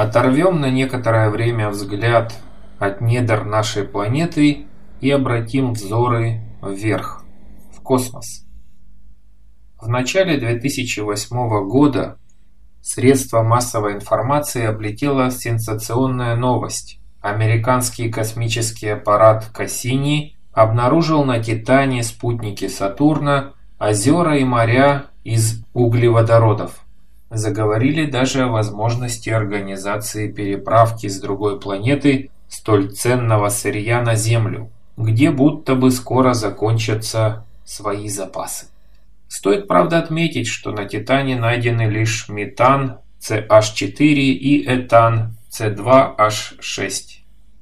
Оторвем на некоторое время взгляд от недр нашей планеты и обратим взоры вверх, в космос. В начале 2008 года средства массовой информации облетела сенсационная новость. Американский космический аппарат Кассини обнаружил на Титане спутники Сатурна озера и моря из углеводородов. Заговорили даже о возможности организации переправки с другой планеты столь ценного сырья на Землю, где будто бы скоро закончатся свои запасы. Стоит, правда, отметить, что на Титане найдены лишь метан CH4 и этан C2H6.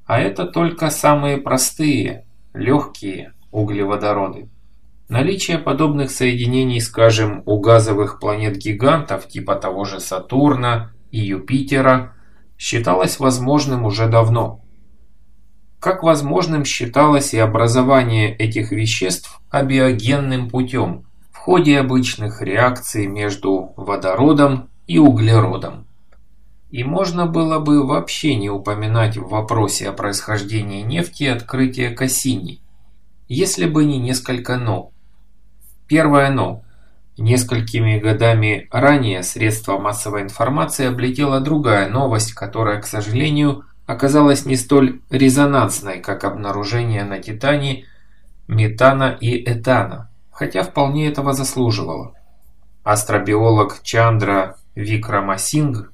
А это только самые простые, легкие углеводороды. Наличие подобных соединений, скажем, у газовых планет-гигантов типа того же Сатурна и Юпитера считалось возможным уже давно. Как возможным считалось и образование этих веществ абиогенным путем – в ходе обычных реакций между водородом и углеродом. И можно было бы вообще не упоминать в вопросе о происхождении нефти открытие Кассини, если бы не несколько «но». Первое «но». Несколькими годами ранее средства массовой информации облетела другая новость, которая, к сожалению, оказалась не столь резонансной, как обнаружение на Титане метана и этана хотя вполне этого заслуживала. Астробиолог Чандра Викрамасинг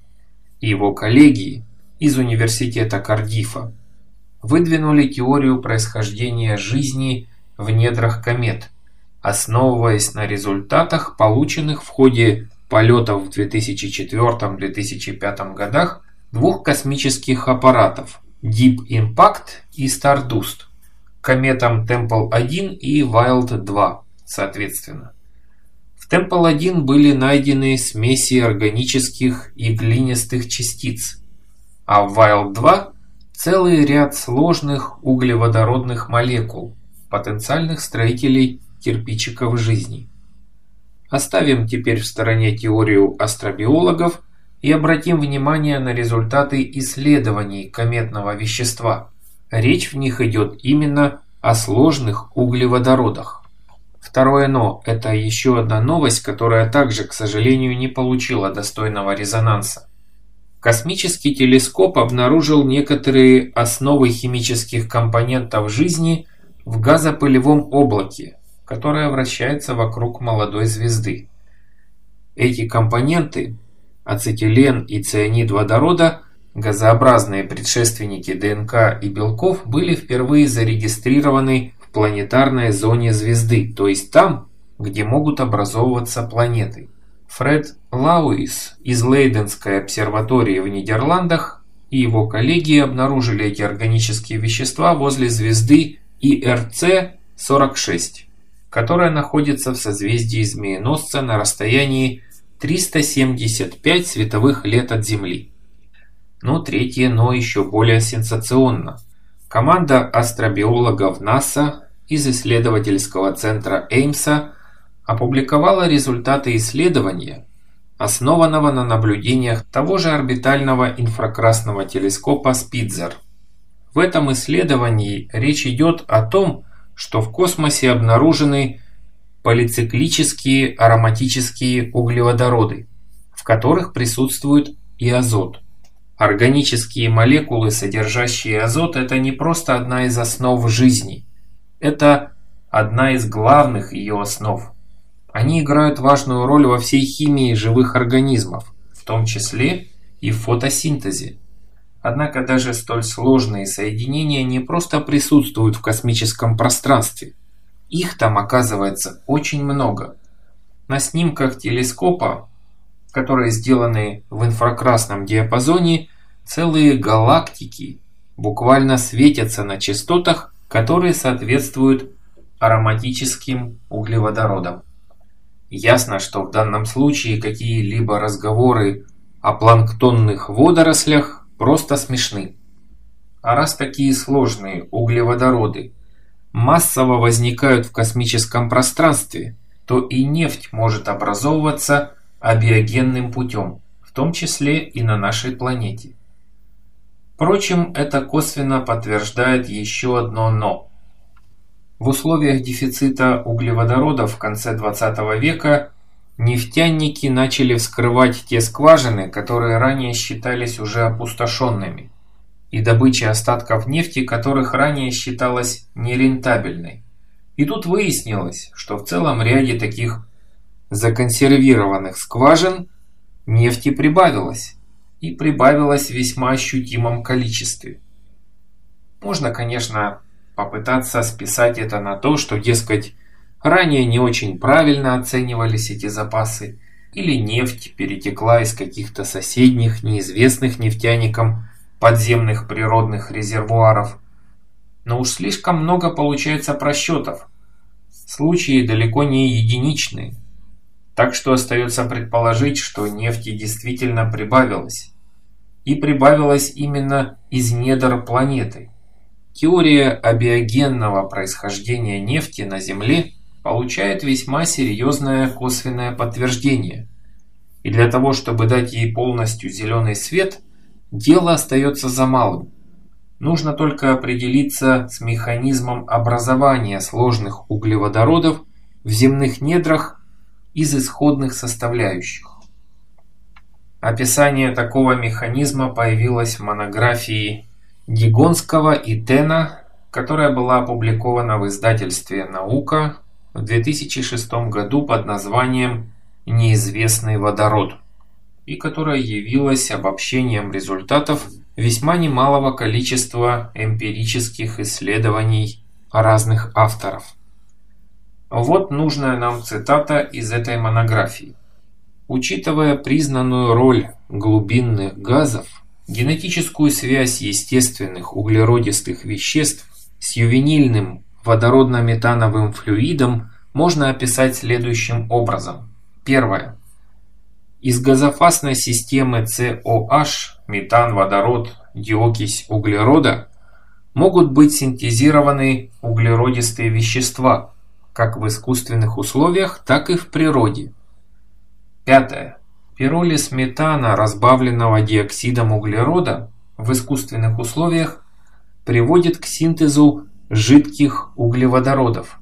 и его коллеги из университета Кардифа выдвинули теорию происхождения жизни в недрах комет, основываясь на результатах, полученных в ходе полетов в 2004-2005 годах двух космических аппаратов Deep Impact и Stardust, кометам Temple-1 и Wild-2 соответственно. В Темпл-1 были найдены смеси органических и глинистых частиц, а в Wild-2 целый ряд сложных углеводородных молекул, потенциальных строителей кирпичиков жизни. Оставим теперь в стороне теорию астробиологов и обратим внимание на результаты исследований кометного вещества. Речь в них идет именно о сложных углеводородах. Второе «но» – это еще одна новость, которая также, к сожалению, не получила достойного резонанса. Космический телескоп обнаружил некоторые основы химических компонентов жизни в газопылевом облаке, которое вращается вокруг молодой звезды. Эти компоненты – ацетилен и цианид водорода – газообразные предшественники ДНК и белков были впервые зарегистрированы планетарной зоне звезды, то есть там, где могут образовываться планеты. Фред Лауис из Лейденской обсерватории в Нидерландах и его коллеги обнаружили эти органические вещества возле звезды ИРЦ-46, которая находится в созвездии Змееносца на расстоянии 375 световых лет от Земли. Но третье «но» еще более сенсационно. Команда астробиологов НАСА из исследовательского центра Эймса опубликовала результаты исследования, основанного на наблюдениях того же орбитального инфракрасного телескопа Спитзер. В этом исследовании речь идет о том, что в космосе обнаружены полициклические ароматические углеводороды, в которых присутствует и азот. Органические молекулы, содержащие азот, это не просто одна из основ жизни – это одна из главных ее основ. Они играют важную роль во всей химии живых организмов, в том числе и в фотосинтезе. Однако даже столь сложные соединения не просто присутствуют в космическом пространстве. Их там оказывается очень много. На снимках телескопа, которые сделаны в инфракрасном диапазоне, целые галактики буквально светятся на частотах, которые соответствуют ароматическим углеводородам. Ясно, что в данном случае какие-либо разговоры о планктонных водорослях просто смешны. А раз такие сложные углеводороды массово возникают в космическом пространстве, то и нефть может образовываться абиогенным путем, в том числе и на нашей планете. Впрочем, это косвенно подтверждает еще одно «но». В условиях дефицита углеводородов в конце 20 века нефтяники начали вскрывать те скважины, которые ранее считались уже опустошенными, и добыча остатков нефти, которых ранее считалась нерентабельной. И тут выяснилось, что в целом ряде таких законсервированных скважин нефти прибавилось, и прибавилось в весьма ощутимом количестве. Можно, конечно, попытаться списать это на то, что, дескать, ранее не очень правильно оценивались эти запасы, или нефть перетекла из каких-то соседних, неизвестных нефтяникам подземных природных резервуаров. Но уж слишком много получается просчетов. Случаи далеко не единичные. Так что остается предположить, что нефти действительно прибавилось. И прибавилось именно из недр планеты. Теория абиогенного происхождения нефти на Земле получает весьма серьезное косвенное подтверждение. И для того, чтобы дать ей полностью зеленый свет, дело остается за малым. Нужно только определиться с механизмом образования сложных углеводородов в земных недрах из исходных составляющих. Описание такого механизма появилось в монографии Гигонского и Тена, которая была опубликована в издательстве «Наука» в 2006 году под названием «Неизвестный водород» и которая явилась обобщением результатов весьма немалого количества эмпирических исследований разных авторов. Вот нужная нам цитата из этой монографии. Учитывая признанную роль глубинных газов, генетическую связь естественных углеродистых веществ с ювенильным водородно-метановым флюидом можно описать следующим образом. Первое. Из газофасной системы COH, метан, водород, диокись углерода могут быть синтезированы углеродистые вещества, как в искусственных условиях, так и в природе. Пятое. Пиролиз метана, разбавленного диоксидом углерода, в искусственных условиях приводит к синтезу жидких углеводородов,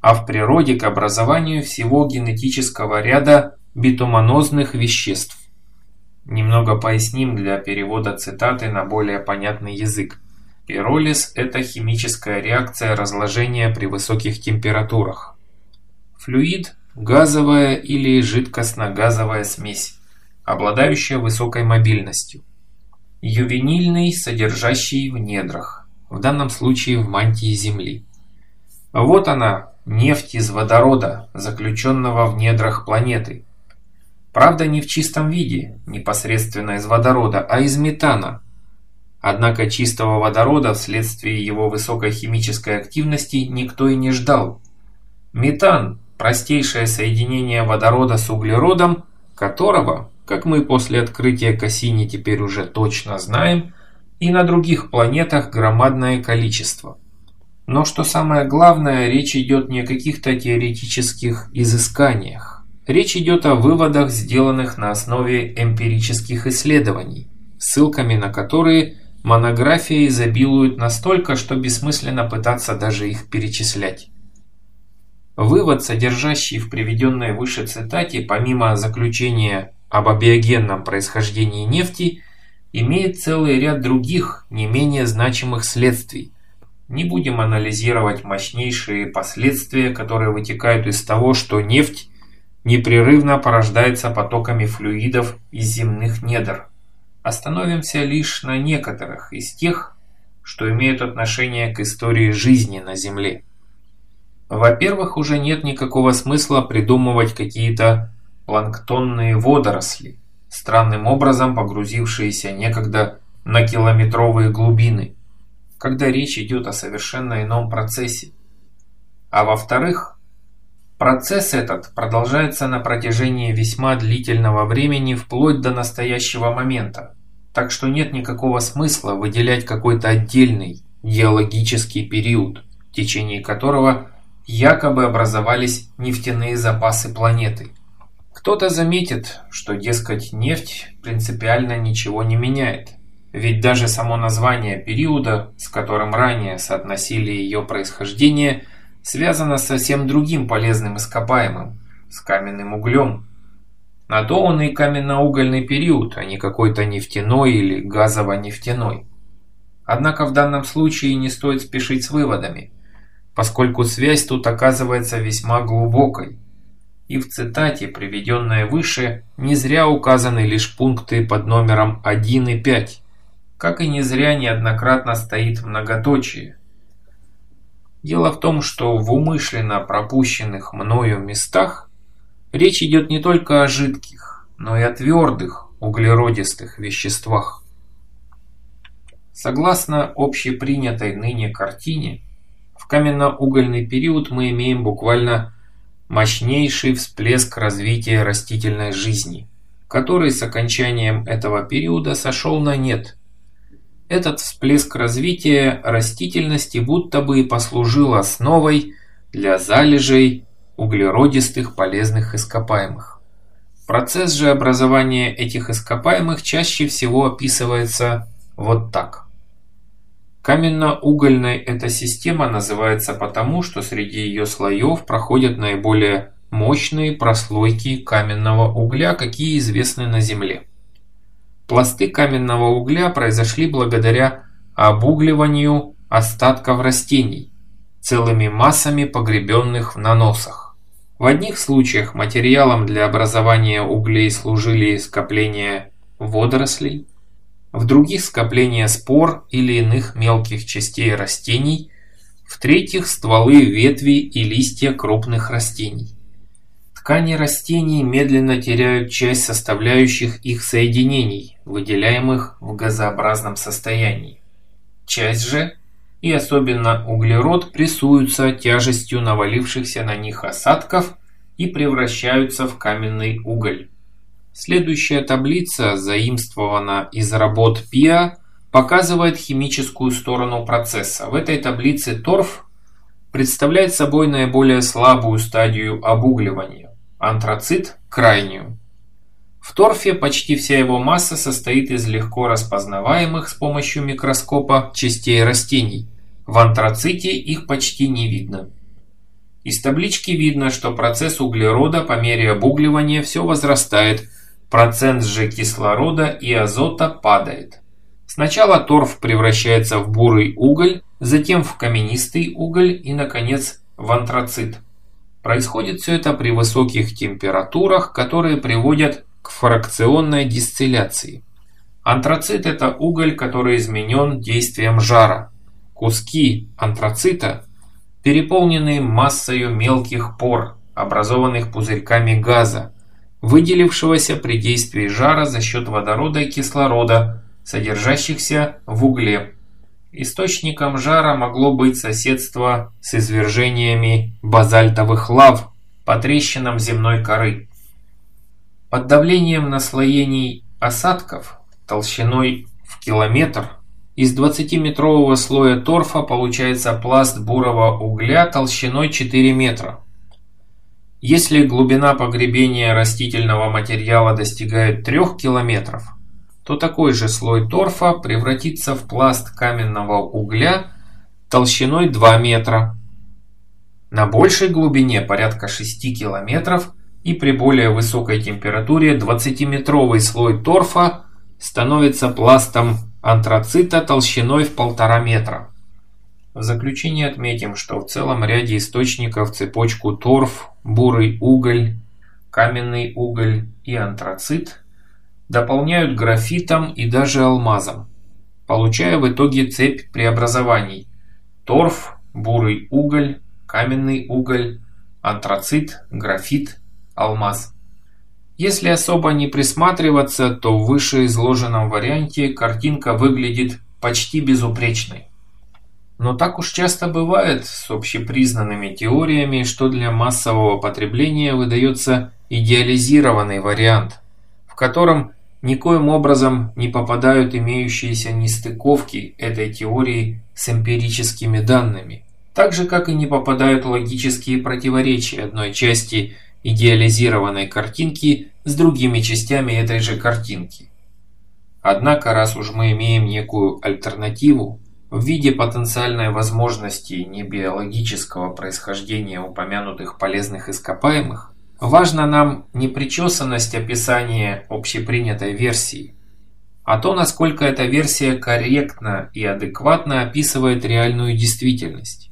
а в природе к образованию всего генетического ряда битуманозных веществ. Немного поясним для перевода цитаты на более понятный язык. Пиролиз – это химическая реакция разложения при высоких температурах. Флюид – газовая или жидкостно-газовая смесь, обладающая высокой мобильностью. Ювенильный, содержащий в недрах, в данном случае в мантии Земли. Вот она, нефть из водорода, заключенного в недрах планеты. Правда, не в чистом виде, непосредственно из водорода, а из метана – Однако чистого водорода вследствие его высокой химической активности никто и не ждал. Метан – простейшее соединение водорода с углеродом, которого, как мы после открытия Кассини теперь уже точно знаем, и на других планетах громадное количество. Но что самое главное, речь идет не о каких-то теоретических изысканиях. Речь идет о выводах, сделанных на основе эмпирических исследований, ссылками на которые – Монографии изобилуют настолько, что бессмысленно пытаться даже их перечислять. Вывод, содержащий в приведенной выше цитате, помимо заключения об абиогенном происхождении нефти, имеет целый ряд других, не менее значимых следствий. Не будем анализировать мощнейшие последствия, которые вытекают из того, что нефть непрерывно порождается потоками флюидов из земных недр. Остановимся лишь на некоторых из тех, что имеют отношение к истории жизни на Земле. Во-первых, уже нет никакого смысла придумывать какие-то планктонные водоросли, странным образом погрузившиеся некогда на километровые глубины, когда речь идет о совершенно ином процессе. А во-вторых, процесс этот продолжается на протяжении весьма длительного времени вплоть до настоящего момента, так что нет никакого смысла выделять какой-то отдельный геологический период, в течение которого якобы образовались нефтяные запасы планеты. Кто-то заметит, что, дескать, нефть принципиально ничего не меняет. ведь даже само название периода, с которым ранее соотносили ее происхождение, связано с совсем другим полезным ископаемым – с каменным углем. На то он и каменно-угольный период, а не какой-то нефтяной или газово-нефтяной. Однако в данном случае не стоит спешить с выводами, поскольку связь тут оказывается весьма глубокой. И в цитате, приведенной выше, не зря указаны лишь пункты под номером 1 и 5 как и не зря неоднократно стоит многоточие. Дело в том, что в умышленно пропущенных мною местах речь идет не только о жидких, но и о твердых углеродистых веществах. Согласно общепринятой ныне картине, в каменно-угольный период мы имеем буквально мощнейший всплеск развития растительной жизни, который с окончанием этого периода сошел на нет – этот всплеск развития растительности будто бы и послужил основой для залежей углеродистых полезных ископаемых. Процесс же образования этих ископаемых чаще всего описывается вот так. Каменно-угольной эта система называется потому, что среди ее слоев проходят наиболее мощные прослойки каменного угля, какие известны на Земле. Пласты каменного угля произошли благодаря обугливанию остатков растений, целыми массами погребенных в наносах. В одних случаях материалом для образования углей служили скопления водорослей, в других скопления спор или иных мелких частей растений, в третьих стволы, ветви и листья крупных растений. Ткани растений медленно теряют часть составляющих их соединений, выделяемых в газообразном состоянии. Часть же, и особенно углерод, прессуются тяжестью навалившихся на них осадков и превращаются в каменный уголь. Следующая таблица, заимствована из работ ПИА, показывает химическую сторону процесса. В этой таблице торф представляет собой наиболее слабую стадию обугливания антрацит – крайнюю. В торфе почти вся его масса состоит из легко распознаваемых с помощью микроскопа частей растений. В антраците их почти не видно. Из таблички видно, что процесс углерода по мере обугливания все возрастает, процент же кислорода и азота падает. Сначала торф превращается в бурый уголь, затем в каменистый уголь и, наконец, в антрацит. Происходит все это при высоких температурах, которые приводят к фракционной дистилляции. Антрацит – это уголь, который изменен действием жара. Куски антрацита переполнены массою мелких пор, образованных пузырьками газа, выделившегося при действии жара за счет водорода и кислорода, содержащихся в угле. Источником жара могло быть соседство с извержениями базальтовых лав по трещинам земной коры. Под давлением наслоений осадков толщиной в километр из 20-метрового слоя торфа получается пласт бурого угля толщиной 4 метра. Если глубина погребения растительного материала достигает 3 километров, то такой же слой торфа превратится в пласт каменного угля толщиной 2 метра. На большей глубине порядка 6 километров и при более высокой температуре 20-метровый слой торфа становится пластом антрацита толщиной в 1,5 метра. В заключение отметим, что в целом ряде источников цепочку торф, бурый уголь, каменный уголь и антрацит дополняют графитом и даже алмазом, получая в итоге цепь преобразований – торф, бурый уголь, каменный уголь, антрацит, графит, алмаз. Если особо не присматриваться, то в вышеизложенном варианте картинка выглядит почти безупречной. Но так уж часто бывает с общепризнанными теориями, что для массового потребления выдается идеализированный вариант, в котором никоим образом не попадают имеющиеся нестыковки этой теории с эмпирическими данными, так же как и не попадают логические противоречия одной части идеализированной картинки с другими частями этой же картинки. Однако, раз уж мы имеем некую альтернативу в виде потенциальной возможности небиологического происхождения упомянутых полезных ископаемых, важна нам не причесанность описания общепринятой версии, а то, насколько эта версия корректно и адекватно описывает реальную действительность.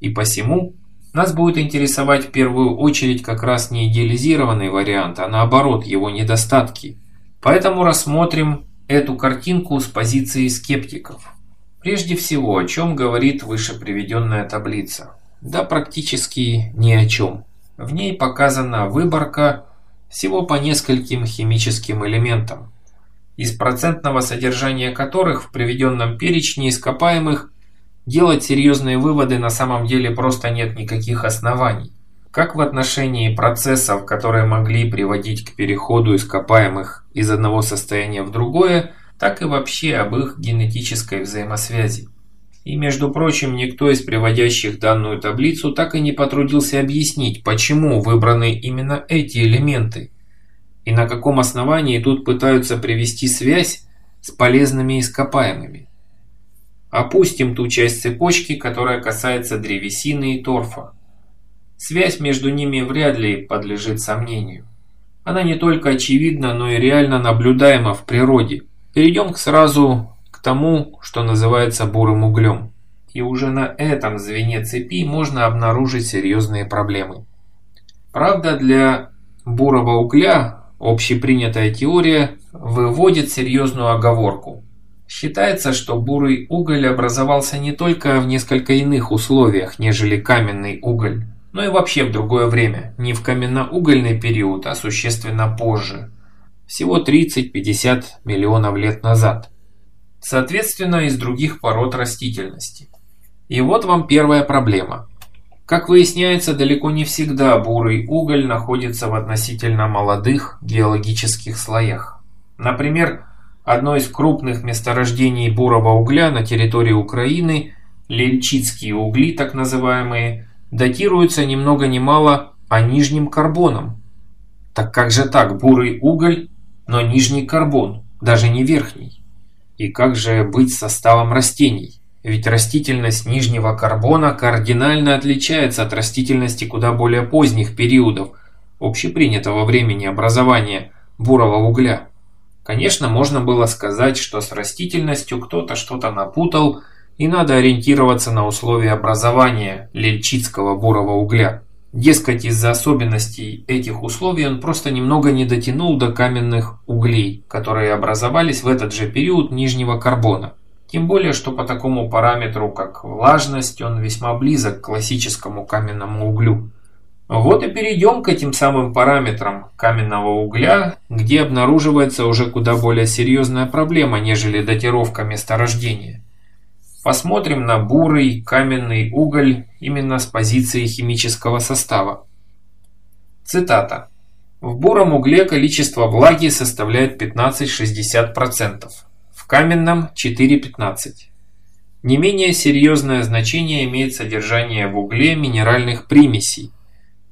И посему нас будет интересовать в первую очередь как раз не идеализированный вариант, а наоборот его недостатки. Поэтому рассмотрим эту картинку с позиции скептиков. Прежде всего, о чем говорит выше приведенная таблица? Да практически ни о чем. В ней показана выборка всего по нескольким химическим элементам, из процентного содержания которых в приведенном перечне ископаемых делать серьезные выводы на самом деле просто нет никаких оснований. Как в отношении процессов, которые могли приводить к переходу ископаемых из одного состояния в другое, так и вообще об их генетической взаимосвязи. И, между прочим, никто из приводящих данную таблицу так и не потрудился объяснить, почему выбраны именно эти элементы – и на каком основании тут пытаются привести связь с полезными ископаемыми. Опустим ту часть цепочки, которая касается древесины и торфа. Связь между ними вряд ли подлежит сомнению. Она не только очевидна, но и реально наблюдаема в природе. Перейдем сразу к тому, что называется бурым углем. И уже на этом звене цепи можно обнаружить серьезные проблемы. Правда, для бурого угля Общепринятая теория выводит серьезную оговорку. Считается, что бурый уголь образовался не только в несколько иных условиях, нежели каменный уголь, но и вообще в другое время, не в каменноугольный период, а существенно позже, всего 30-50 миллионов лет назад. Соответственно, из других пород растительности. И вот вам первая проблема. Как выясняется, далеко не всегда бурый уголь находится в относительно молодых геологических слоях. Например, одно из крупных месторождений бурого угля на территории Украины, лельчицкие угли так называемые, датируются ни много ни мало, а нижним карбоном. Так как же так, бурый уголь, но нижний карбон, даже не верхний? И как же быть составом растений? Ведь растительность нижнего карбона кардинально отличается от растительности куда более поздних периодов общепринятого времени образования бурого угля. Конечно, можно было сказать, что с растительностью кто-то что-то напутал, и надо ориентироваться на условия образования лельчицкого бурого угля. Дескать, из-за особенностей этих условий он просто немного не дотянул до каменных углей, которые образовались в этот же период нижнего карбона. Тем более, что по такому параметру, как влажность, он весьма близок к классическому каменному углю. Вот и перейдем к этим самым параметрам каменного угля, где обнаруживается уже куда более серьезная проблема, нежели датировка месторождения. Посмотрим на бурый каменный уголь именно с позиции химического состава. Цитата. В буром угле количество влаги составляет 15-60% каменном 4,15. Не менее серьезное значение имеет содержание в угле минеральных примесей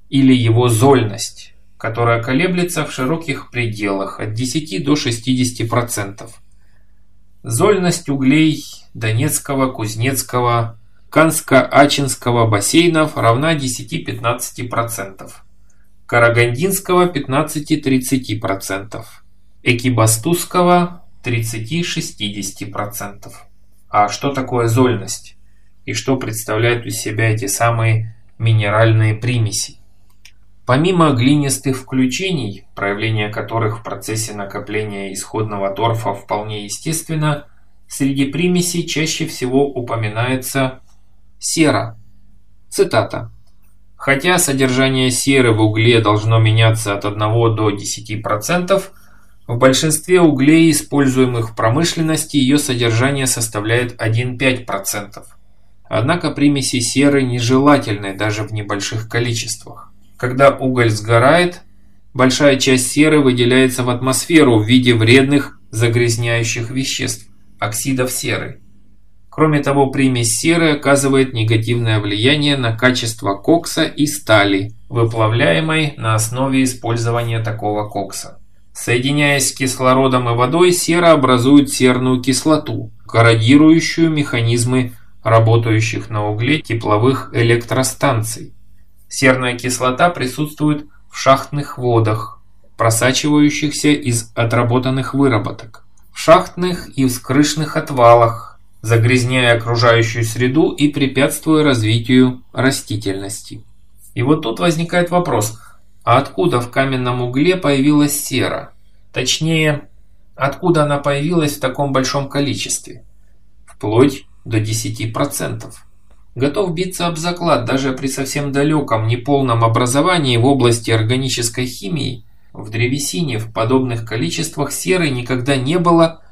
или его зольность, которая колеблется в широких пределах от 10 до 60%. Зольность углей Донецкого, Кузнецкого, Канско-Ачинского бассейнов равна 10-15%, Карагандинского 15-30%, Экибастузского 30-60%. А что такое зольность? И что представляют из себя эти самые минеральные примеси? Помимо глинистых включений, проявление которых в процессе накопления исходного торфа вполне естественно, среди примесей чаще всего упоминается сера. Цитата. Хотя содержание серы в угле должно меняться от 1 до 10%, в большинстве углей, используемых в промышленности, ее содержание составляет 1,5%. Однако примеси серы нежелательны даже в небольших количествах. Когда уголь сгорает, большая часть серы выделяется в атмосферу в виде вредных загрязняющих веществ – оксидов серы. Кроме того, примесь серы оказывает негативное влияние на качество кокса и стали, выплавляемой на основе использования такого кокса. Соединяясь с кислородом и водой, сера образует серную кислоту, корродирующую механизмы работающих на угле тепловых электростанций. Серная кислота присутствует в шахтных водах, просачивающихся из отработанных выработок, в шахтных и вскрышных отвалах, загрязняя окружающую среду и препятствуя развитию растительности. И вот тут возникает вопрос, а откуда в каменном угле появилась сера? Точнее, откуда она появилась в таком большом количестве? Вплоть до 10%. Готов биться об заклад, даже при совсем далеком, неполном образовании в области органической химии, в древесине в подобных количествах серы никогда не было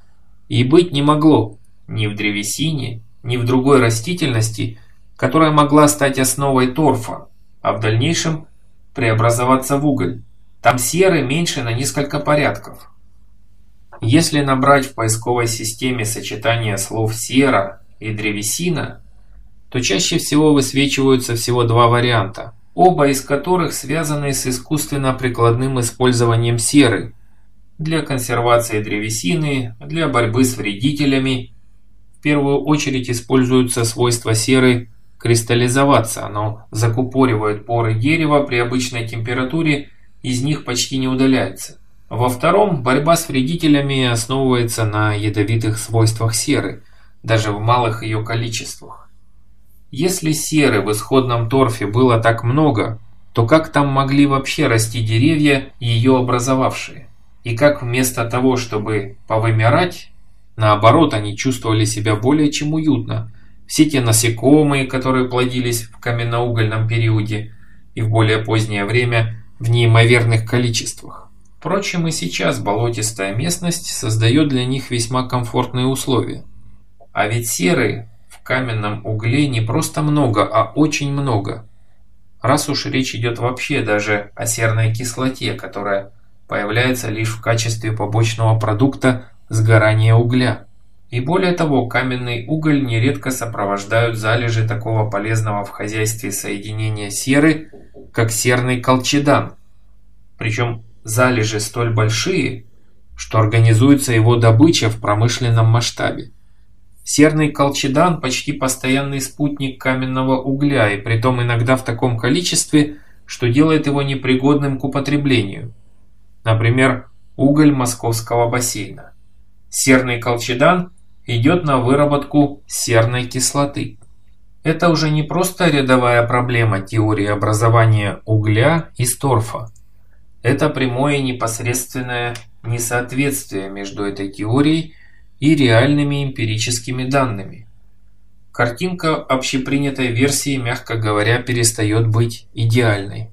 и быть не могло. Ни в древесине, ни в другой растительности, которая могла стать основой торфа, а в дальнейшем преобразоваться в уголь. Там серы меньше на несколько порядков. Если набрать в поисковой системе сочетание слов «сера» и «древесина», то чаще всего высвечиваются всего два варианта, оба из которых связаны с искусственно-прикладным использованием серы для консервации древесины, для борьбы с вредителями. В первую очередь используются свойства серы кристаллизоваться, оно закупоривает поры дерева при обычной температуре, из них почти не удаляется. Во втором, борьба с вредителями основывается на ядовитых свойствах серы, даже в малых ее количествах. Если серы в исходном торфе было так много, то как там могли вообще расти деревья, ее образовавшие? И как вместо того, чтобы повымирать, наоборот, они чувствовали себя более чем уютно. Все те насекомые, которые плодились в каменноугольном периоде и в более позднее время в неимоверных количествах. Впрочем, и сейчас болотистая местность создает для них весьма комфортные условия. А ведь серы в каменном угле не просто много, а очень много. Раз уж речь идет вообще даже о серной кислоте, которая появляется лишь в качестве побочного продукта сгорания угля. И более того, каменный уголь нередко сопровождают залежи такого полезного в хозяйстве соединения серы, как серный колчедан. Причем залежи столь большие, что организуется его добыча в промышленном масштабе. Серный колчедан – почти постоянный спутник каменного угля, и притом иногда в таком количестве, что делает его непригодным к употреблению. Например, уголь московского бассейна. Серный колчедан идет на выработку серной кислоты. Это уже не просто рядовая проблема теории образования угля из торфа. Это прямое непосредственное несоответствие между этой теорией и реальными эмпирическими данными. Картинка общепринятой версии, мягко говоря, перестает быть идеальной.